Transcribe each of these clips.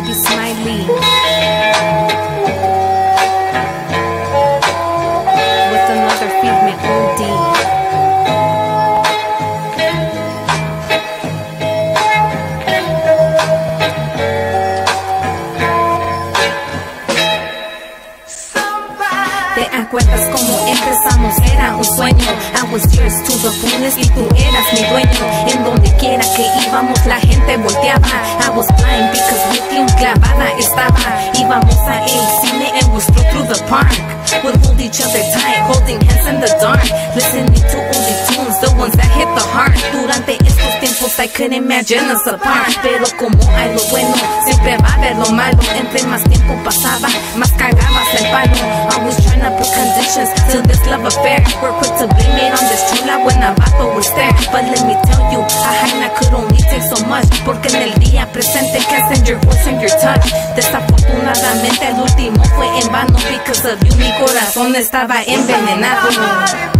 baby Smiley. With another female OD. ¿Te acuerdas cómo empezamos? Era un sueño. I was yours to the fullest y tú eras mi dueño. En donde quiera que íbamos la gente volteaba. I was blind because with you clavada estaba. Íbamos a el cine we strolled through the park. We'd hold each other tight, holding hands in the dark. Listening to only tunes, the ones that hit the heart. Durante estos tiempos I couldn't imagine us apart. Pero como hay lo bueno, siempre va a haber lo malo. Entre más tiempo pasaba, más cagabas el palo. Always trying to put conditions to this love affair. We're quick to blame it on this chula when a vato was there. But let me tell you, a jaina could your voice and your touch. Desafortunadamente el último fue en vano. Because of you mi corazón estaba envenenado.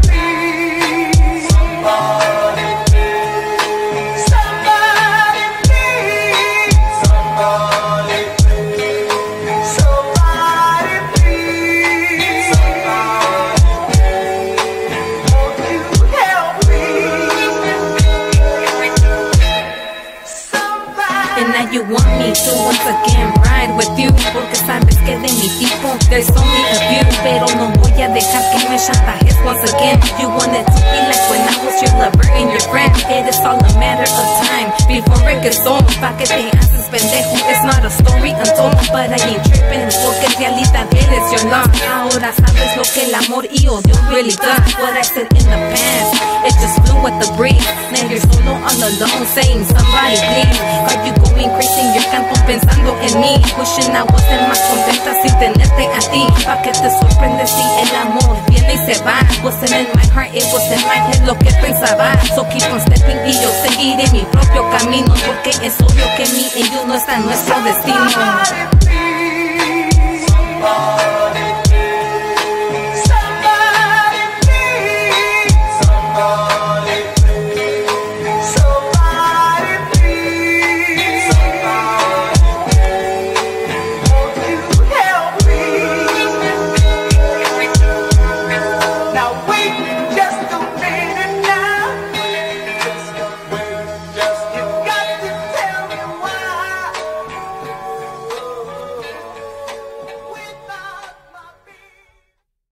Me to once again ride with you Porque sabes que de mi tipo there's only a few Pero no voy a dejar que me chantajes once again. You wanted to be like when I was your lover and your friend. It is all a matter of time before it gets old. Pa' que te haces pendejo, it's not a story untold But I ain't tripping porque en realidad eres your love. Ahora sabes lo que el amor y odio really does. What I said in the past, just flew with the breeze. Now you're solo all alone saying somebody please Are you going crazy your canto pensando en mí. Wishing I wasn't más contenta sin tenerte a ti. Pa' que te sorprende si el amor viene y se va. Wasn't in my heart, it was in my head lo que pensaba. So keep on stepping y yo seguiré mi propio camino Porque es obvio que mi ellos no está nuestro destino